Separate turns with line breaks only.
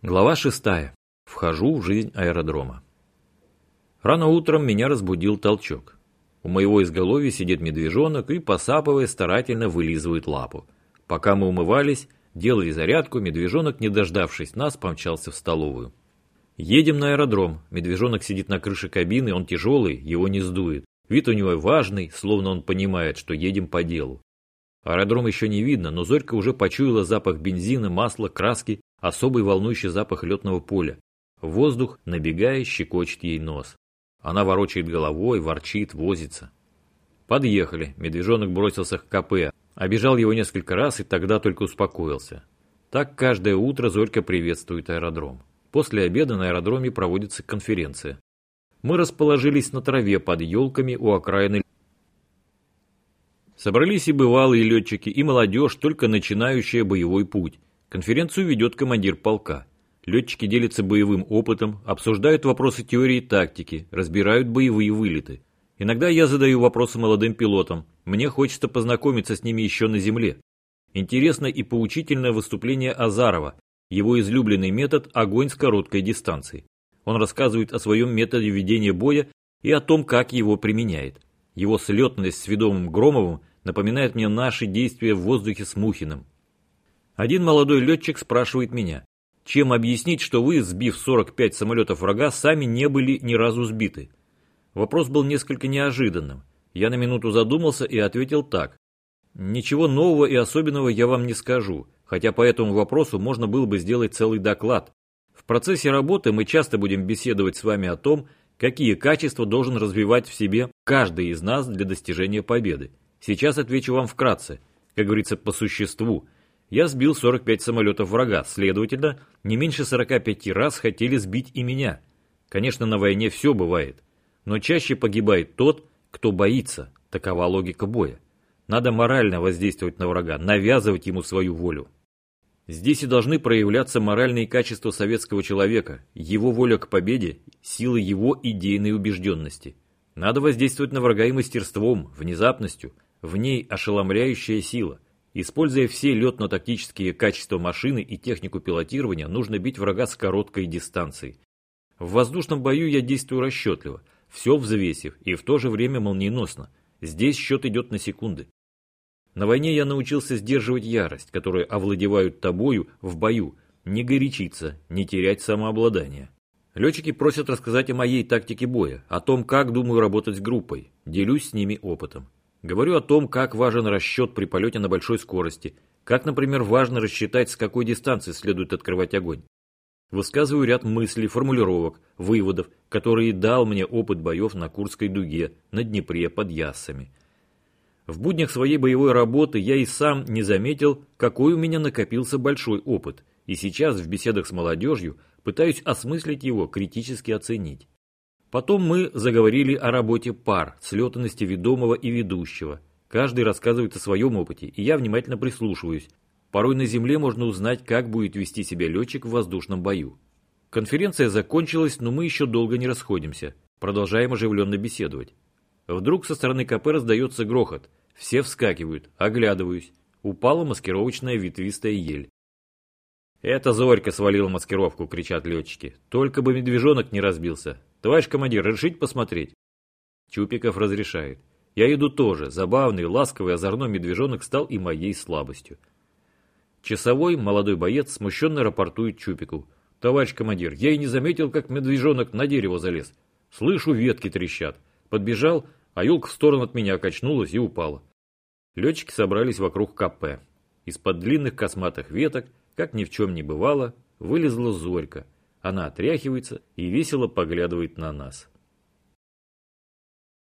Глава шестая. Вхожу в жизнь аэродрома. Рано утром меня разбудил толчок. У моего изголовья сидит медвежонок и, посапывая, старательно вылизывает лапу. Пока мы умывались, делали зарядку, медвежонок, не дождавшись нас, помчался в столовую. Едем на аэродром. Медвежонок сидит на крыше кабины, он тяжелый, его не сдует. Вид у него важный, словно он понимает, что едем по делу. Аэродром еще не видно, но Зорька уже почуяла запах бензина, масла, краски, особый волнующий запах летного поля. Воздух, набегая, щекочет ей нос. Она ворочает головой, ворчит, возится. Подъехали. Медвежонок бросился к КП. Обежал его несколько раз и тогда только успокоился. Так каждое утро Зорька приветствует аэродром. После обеда на аэродроме проводится конференция. Мы расположились на траве под елками у окраины. Собрались и бывалые летчики, и молодежь, только начинающая боевой путь. Конференцию ведет командир полка. Летчики делятся боевым опытом, обсуждают вопросы теории и тактики, разбирают боевые вылеты. Иногда я задаю вопросы молодым пилотам. Мне хочется познакомиться с ними еще на земле. Интересно и поучительное выступление Азарова, его излюбленный метод – огонь с короткой дистанции. Он рассказывает о своем методе ведения боя и о том, как его применяет. Его слетность с ведомым Громовым напоминает мне наши действия в воздухе с Мухиным. Один молодой летчик спрашивает меня, чем объяснить, что вы, сбив 45 самолетов врага, сами не были ни разу сбиты? Вопрос был несколько неожиданным. Я на минуту задумался и ответил так. Ничего нового и особенного я вам не скажу, хотя по этому вопросу можно было бы сделать целый доклад. В процессе работы мы часто будем беседовать с вами о том, какие качества должен развивать в себе каждый из нас для достижения победы. Сейчас отвечу вам вкратце, как говорится, по существу – я сбил 45 самолетов врага, следовательно, не меньше 45 раз хотели сбить и меня. Конечно, на войне все бывает, но чаще погибает тот, кто боится, такова логика боя. Надо морально воздействовать на врага, навязывать ему свою волю. Здесь и должны проявляться моральные качества советского человека, его воля к победе, сила его идейной убежденности. Надо воздействовать на врага и мастерством, внезапностью, в ней ошеломляющая сила – Используя все летно-тактические качества машины и технику пилотирования, нужно бить врага с короткой дистанции. В воздушном бою я действую расчетливо, все взвесив и в то же время молниеносно. Здесь счет идет на секунды. На войне я научился сдерживать ярость, которая овладевают тобою в бою, не горячиться, не терять самообладание. Летчики просят рассказать о моей тактике боя, о том, как думаю работать с группой. Делюсь с ними опытом. Говорю о том, как важен расчет при полете на большой скорости, как, например, важно рассчитать, с какой дистанции следует открывать огонь. Высказываю ряд мыслей, формулировок, выводов, которые дал мне опыт боев на Курской дуге, на Днепре, под Яссами. В буднях своей боевой работы я и сам не заметил, какой у меня накопился большой опыт, и сейчас в беседах с молодежью пытаюсь осмыслить его, критически оценить. Потом мы заговорили о работе пар, слетанности ведомого и ведущего. Каждый рассказывает о своем опыте, и я внимательно прислушиваюсь. Порой на земле можно узнать, как будет вести себя летчик в воздушном бою. Конференция закончилась, но мы еще долго не расходимся. Продолжаем оживленно беседовать. Вдруг со стороны КП раздается грохот. Все вскакивают, оглядываюсь. Упала маскировочная ветвистая ель. «Это Зорька свалила маскировку!» – кричат летчики. «Только бы медвежонок не разбился!» «Товарищ командир, разрешите посмотреть?» Чупиков разрешает. Я иду тоже. Забавный, ласковый, озорной медвежонок стал и моей слабостью. Часовой, молодой боец, смущенно рапортует Чупику. «Товарищ командир, я и не заметил, как медвежонок на дерево залез. Слышу, ветки трещат. Подбежал, а елка в сторону от меня качнулась и упала». Летчики собрались вокруг КП. Из-под длинных косматых веток, как ни в чем не бывало, вылезла Зорька – она отряхивается и весело поглядывает на нас.